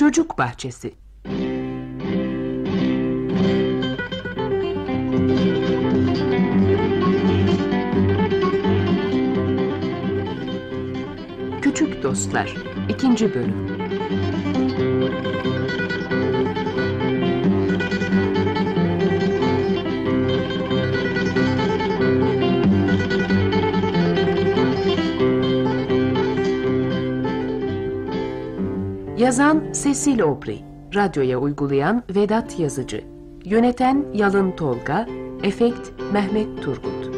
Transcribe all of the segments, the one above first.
Çocuk Bahçesi Küçük Dostlar 2. Bölüm Yazan Cecil Aubrey Radyoya uygulayan Vedat Yazıcı Yöneten Yalın Tolga Efekt Mehmet Turgut.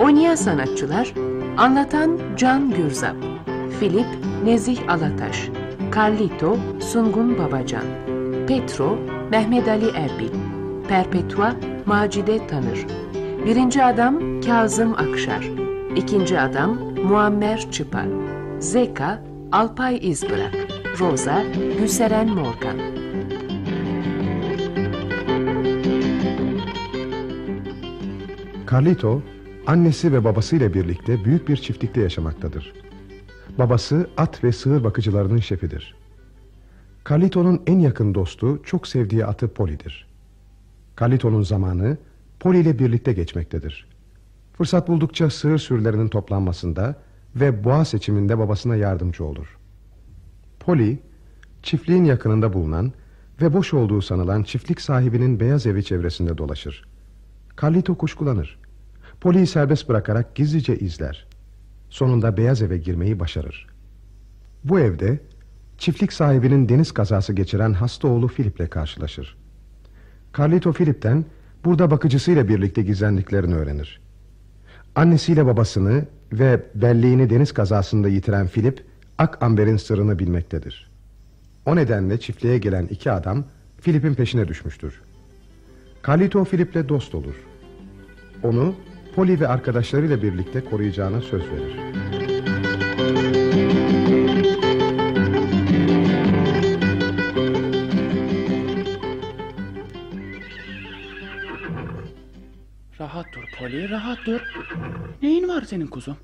Oynayan sanatçılar Anlatan Can Gürzap Filip Nezih Alataş Carlito Sungun Babacan Petro Mehmet Ali Erbil Perpetua Macide Tanır Birinci adam Kazım Akşar İkinci adam Muammer Çıpa Zeka Alpay İzbırak Rosa Gülseren Morgan Carlito, annesi ve babasıyla birlikte büyük bir çiftlikte yaşamaktadır. Babası at ve sığır bakıcılarının şefidir. Carlito'nun en yakın dostu çok sevdiği atı Poli'dir. Carlito'nun zamanı Poli ile birlikte geçmektedir. Fırsat buldukça sığır sürülerinin toplanmasında ve boğa seçiminde babasına yardımcı olur. Poli, çiftliğin yakınında bulunan ve boş olduğu sanılan çiftlik sahibinin beyaz evi çevresinde dolaşır. Carlito kuşkulanır. Poli'yi serbest bırakarak gizlice izler. Sonunda beyaz eve girmeyi başarır. Bu evde çiftlik sahibinin deniz kazası geçiren hasta oğlu Philip'le karşılaşır. Carlito Philip'ten burada bakıcısıyla birlikte gizlendiklerini öğrenir. Annesiyle babasını ve belleğini deniz kazasında yitiren Philip, Ak Amber'in sırrını bilmektedir. O nedenle çiftliğe gelen iki adam Philip'in peşine düşmüştür. Carlito Philip'le dost olur. Onu Polly ve arkadaşlarıyla birlikte koruyacağına söz verir. Rahat dur Polly, rahat dur. Neyin var senin kuzum?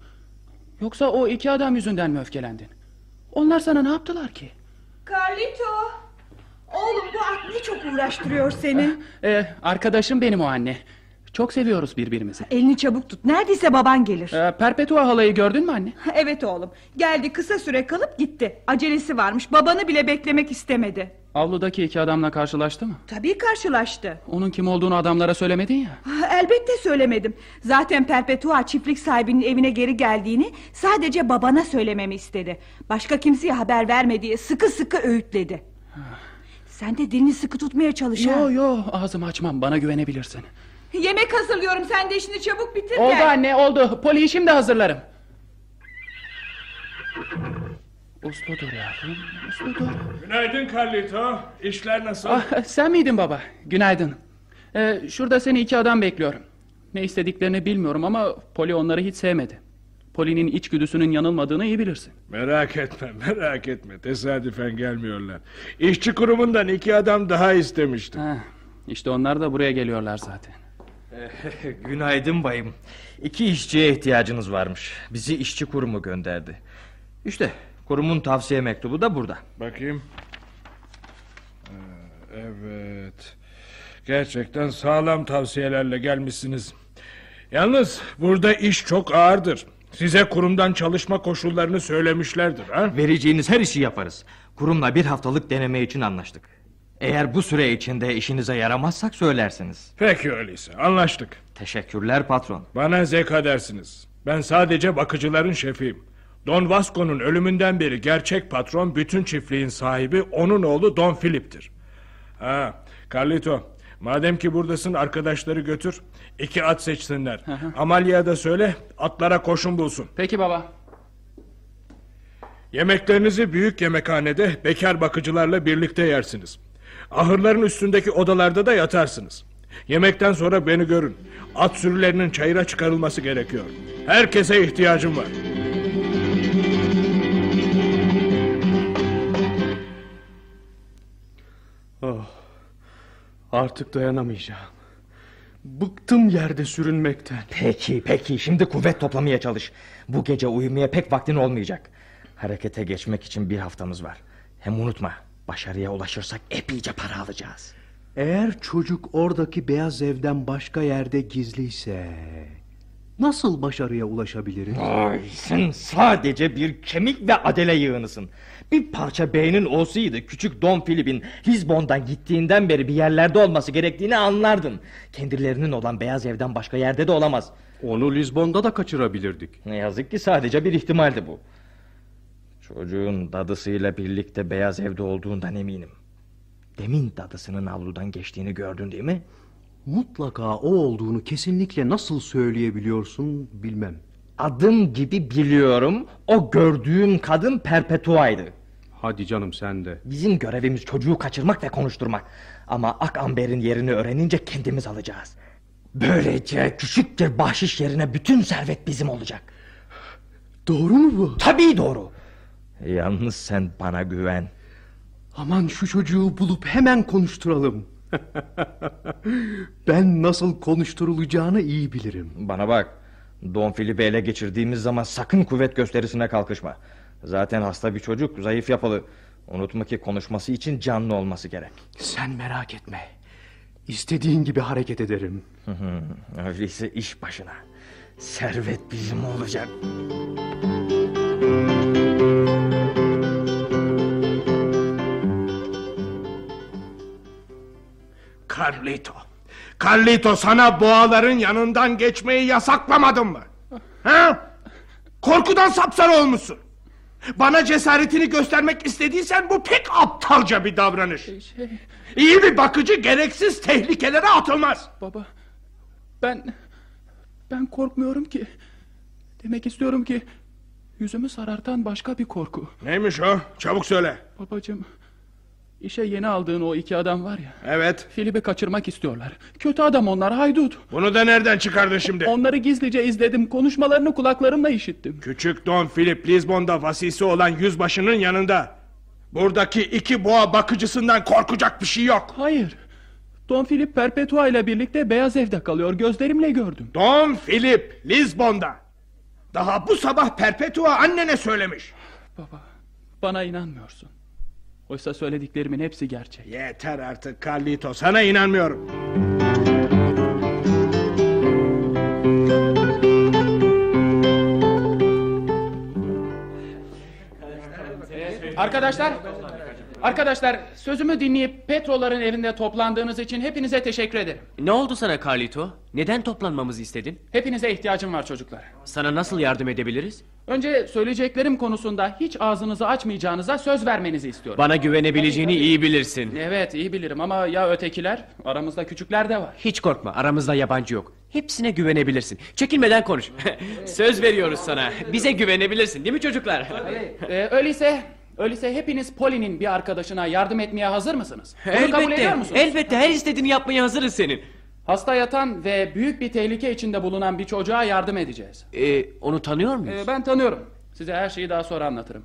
Yoksa o iki adam yüzünden mi öfkelendin? Onlar sana ne yaptılar ki? Carlito! Oğlum bu at ne çok uğraştırıyor seni. Ee, arkadaşım benim o anne. Çok seviyoruz birbirimizi. Elini çabuk tut. Neredeyse baban gelir. Ee, Perpetua halayı gördün mü anne? Evet oğlum. Geldi kısa süre kalıp gitti. Acelesi varmış. Babanı bile beklemek istemedi. Avludaki iki adamla karşılaştı mı? Tabii karşılaştı. Onun kim olduğunu adamlara söylemedin ya. Ah, Elbette söylemedim. Zaten Perpetua çiftlik sahibinin evine geri geldiğini sadece babana söylememi istedi. Başka kimseye haber verme diye sıkı sıkı öğütledi. Sen de dilini sıkı tutmaya çalış ha. Yo yo ağzımı açmam bana güvenebilirsin. Yemek hazırlıyorum. Sen de işini çabuk bitir Oldu gel. anne oldu. Poliyi şimdi hazırlarım. Usludur yavrum usludur. Günaydın Carlito. İşler nasıl? Ah, sen miydin baba? Günaydın. Ee, şurada seni iki adam bekliyorum. Ne istediklerini bilmiyorum ama Poli onları hiç sevmedi. Poli'nin içgüdüsünün yanılmadığını iyi bilirsin. Merak etme, merak etme. Tesadüfen gelmiyorlar. İşçi kurumundan iki adam daha istemiştim. Ha, işte onlar da buraya geliyorlar zaten. Günaydın bayım. İki işçiye ihtiyacınız varmış. Bizi işçi kurumu gönderdi. İşte kurumun tavsiye mektubu da burada. Bakayım. Ee, Evet. Gerçekten sağlam tavsiyelerle gelmişsiniz. Yalnız burada iş çok ağırdır. Size kurumdan çalışma koşullarını söylemişlerdir ha? Vereceğiniz her işi yaparız. Kurumla bir haftalık deneme için anlaştık. Eğer bu süre içinde işinize yaramazsak söylersiniz. Peki öyleyse anlaştık. Teşekkürler patron. Bana zeka dersiniz. Ben sadece bakıcıların şefiyim. Don Vasco'nun ölümünden beri gerçek patron bütün çiftliğin sahibi onun oğlu Don Philip'tir. Ha, Carlito, madem ki buradasın arkadaşları götür. İki at seçsinler. Amalia'ya da söyle atlara koşun bulsun. Peki baba. Yemeklerinizi büyük yemekhanede bekar bakıcılarla birlikte yersiniz. Ahırların üstündeki odalarda da yatarsınız. Yemekten sonra beni görün. At sürülerinin çayıra çıkarılması gerekiyor. Herkese ihtiyacım var. Oh, artık dayanamayacağım. Bıktım yerde sürünmekten. Peki peki şimdi kuvvet toplamaya çalış. Bu gece uyumaya pek vaktin olmayacak. Harekete geçmek için bir haftamız var. Hem unutma başarıya ulaşırsak epeyce para alacağız. Eğer çocuk oradaki beyaz evden başka yerde gizliyse... Nasıl başarıya ulaşabiliriz? Ay sen sadece bir kemik ve adele yığınısın. Bir parça beynin olsaydı küçük Don Filip'in Lisbon'dan gittiğinden beri bir yerlerde olması gerektiğini anlardın. Kendilerinin olan beyaz evden başka yerde de olamaz. Onu Lizbon'da da kaçırabilirdik. Ne yazık ki sadece bir ihtimaldi bu. Çocuğun dadısıyla birlikte beyaz evde olduğundan eminim. Demin dadısının avludan geçtiğini gördün değil mi? Mutlaka o olduğunu kesinlikle nasıl söyleyebiliyorsun bilmem. Adım gibi biliyorum o gördüğüm kadın Perpetua'ydı. Hadi canım sen de. Bizim görevimiz çocuğu kaçırmak ve konuşturmak. Ama Ak Amber'in yerini öğrenince kendimiz alacağız. Böylece küçük bir bahşiş yerine bütün servet bizim olacak. Doğru mu bu? Tabii doğru. Yalnız sen bana güven. Aman şu çocuğu bulup hemen konuşturalım. ben nasıl konuşturulacağını iyi bilirim. Bana bak. Don Filip'i ele geçirdiğimiz zaman sakın kuvvet gösterisine kalkışma. Zaten hasta bir çocuk, zayıf yapılı. Unutma ki konuşması için canlı olması gerek. Sen merak etme. İstediğin gibi hareket ederim. Öyleyse iş başına. Servet bizim olacak. Carlito. Carlito sana boğaların yanından geçmeyi yasaklamadım mı? Ha? Korkudan sapsarı olmuşsun. Bana cesaretini göstermek istediysen bu pek aptalca bir davranış. Şey, İyi bir bakıcı gereksiz tehlikelere atılmaz. baba ben ben korkmuyorum ki. Demek istiyorum ki yüzümü sarartan başka bir korku. Neymiş o? Çabuk söyle. Babacığım işe yeni aldığın o iki adam var ya. Evet. Filip'i kaçırmak istiyorlar. Kötü adam onlar haydut. Bunu da nereden çıkardın şimdi? Onları gizlice izledim. Konuşmalarını kulaklarımla işittim. Küçük Don Philip Lisbon'da vasisi olan yüzbaşının yanında. Buradaki iki boğa bakıcısından korkacak bir şey yok. Hayır. Don Philip Perpetua ile birlikte beyaz evde kalıyor. Gözlerimle gördüm. Don Philip Lisbon'da. Daha bu sabah Perpetua annene söylemiş. Baba bana inanmıyorsun. Oysa söylediklerimin hepsi gerçek. Yeter artık Carlito sana inanmıyorum. Arkadaşlar, arkadaşlar sözümü dinleyip Petroların evinde toplandığınız için hepinize teşekkür ederim. Ne oldu sana Carlito? Neden toplanmamızı istedin? Hepinize ihtiyacım var çocuklar. Sana nasıl yardım edebiliriz? Önce söyleyeceklerim konusunda hiç ağzınızı açmayacağınıza söz vermenizi istiyorum. Bana güvenebileceğini iyi bilirsin. Evet iyi bilirim ama ya ötekiler? Aramızda küçükler de var. Hiç korkma aramızda yabancı yok. Hepsine güvenebilirsin. Çekinmeden konuş. söz veriyoruz sana. Bize güvenebilirsin değil mi çocuklar? Ee, öyleyse, öyleyse hepiniz Poli'nin bir arkadaşına yardım etmeye hazır mısınız? Bunu kabul ediyor elbette. musunuz? Elbette her istediğini yapmaya hazırız senin. Hasta yatan ve büyük bir tehlike içinde bulunan bir çocuğa yardım edeceğiz. Ee, onu tanıyor muyuz? Ee, ben tanıyorum. Size her şeyi daha sonra anlatırım.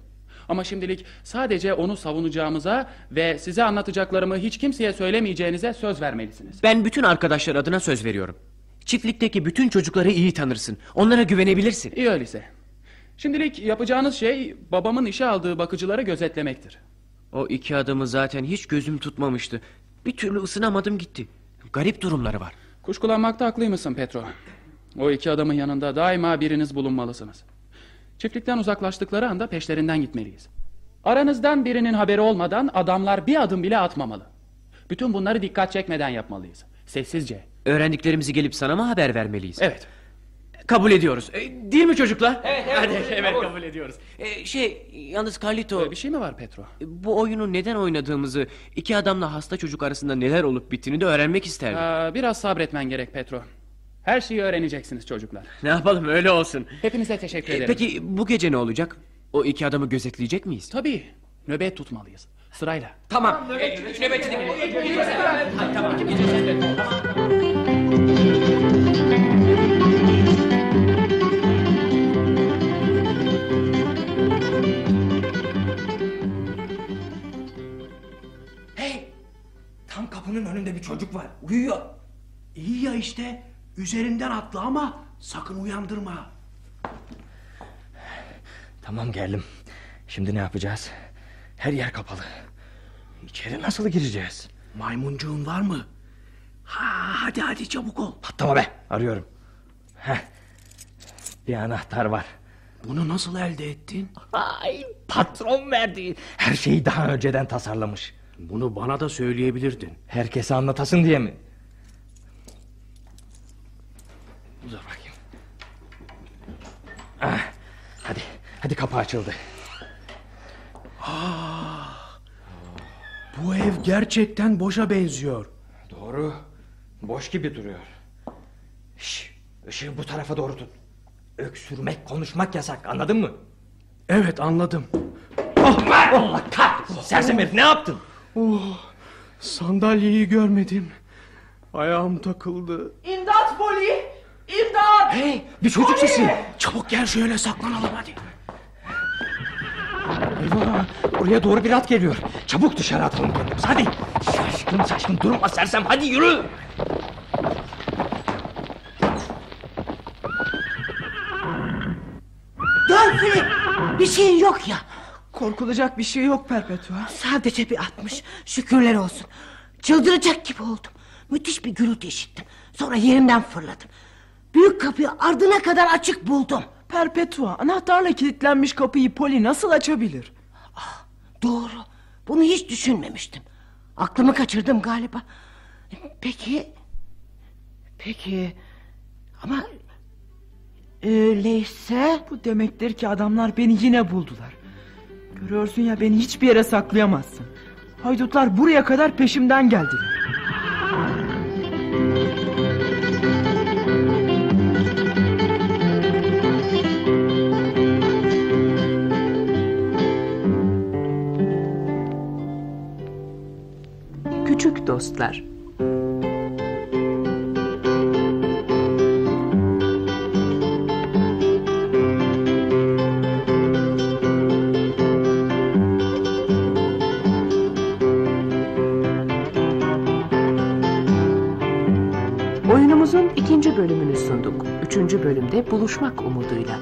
Ama şimdilik sadece onu savunacağımıza ve size anlatacaklarımı hiç kimseye söylemeyeceğinize söz vermelisiniz. Ben bütün arkadaşlar adına söz veriyorum. Çiftlikteki bütün çocukları iyi tanırsın. Onlara güvenebilirsin. İyi öyleyse. Şimdilik yapacağınız şey babamın işe aldığı bakıcıları gözetlemektir. O iki adamı zaten hiç gözüm tutmamıştı. Bir türlü ısınamadım gitti. Garip durumları var. Kuşkulanmakta haklıymışsın Petro. O iki adamın yanında daima biriniz bulunmalısınız. Çiftlikten uzaklaştıkları anda peşlerinden gitmeliyiz. Aranızdan birinin haberi olmadan adamlar bir adım bile atmamalı. Bütün bunları dikkat çekmeden yapmalıyız. Sessizce. Öğrendiklerimizi gelip sana mı haber vermeliyiz? Evet. Kabul ediyoruz. E, değil mi çocuklar? Evet, evet. Hadi, evet kabul ediyoruz. E, şey, yalnız Carlito... Ee, bir şey mi var Petro? Bu oyunu neden oynadığımızı, iki adamla hasta çocuk arasında neler olup bittiğini de öğrenmek isterdim. Aa, biraz sabretmen gerek Petro. Her şeyi öğreneceksiniz çocuklar. Ne yapalım öyle olsun. Hepinize teşekkür E, ederim. peki bu gece ne olacak? O iki adamı gözetleyecek miyiz? Tabii. Nöbet tutmalıyız. Sırayla. Tamam. E, nöbetçi Hey! Tam kapının önünde bir çocuk var. Uyuyor. İyi ya işte. Üzerinden atla ama sakın uyandırma. Tamam geldim. Şimdi ne yapacağız? Her yer kapalı. İçeri nasıl gireceğiz? Maymuncuğun var mı? Ha, hadi hadi çabuk ol. Patlama be. Arıyorum. Heh. Bir anahtar var. Bunu nasıl elde ettin? Ay patron verdi. Her şeyi daha önceden tasarlamış. Bunu bana da söyleyebilirdin. Herkese anlatasın diye mi? Dur bakayım. Ah, hadi, hadi kapı açıldı. Bu ev gerçekten boşa benziyor. Doğru. Boş gibi duruyor. Şş, ışığı bu tarafa doğru tut. Öksürmek, konuşmak yasak. Anladın mı? Evet anladım. Oh, Allah kahretsin. Sersem herif ne yaptın? Oh, sandalyeyi görmedim. Ayağım takıldı. İmdat Poli! İmdat! Hey, bir çocuk sesi. Çabuk gel şöyle saklanalım hadi. Eyvah, oraya doğru bir at geliyor. Çabuk dışarı atalım kendimizi. Hadi. Şaşkın şaşkın durma sersem. Hadi yürü. Dön Filip. Bir şeyin yok ya. Korkulacak bir şey yok Perpetua. Sadece bir atmış. Şükürler olsun. Çıldıracak gibi oldum. Müthiş bir gürültü işittim. Sonra yerimden fırladım. Büyük kapıyı ardına kadar açık buldum. Perpetua anahtarla kilitlenmiş kapıyı Poli nasıl açabilir? Doğru. Bunu hiç düşünmemiştim. Aklımı kaçırdım galiba. Peki... Peki... Ama... Öyleyse... Bu demektir ki adamlar beni yine buldular. Görüyorsun ya beni hiçbir yere saklayamazsın. Haydutlar buraya kadar peşimden geldiler. Küçük Dostlar Oyunumuzun ikinci bölümünü sunduk. Üçüncü bölümde buluşmak umuduyla.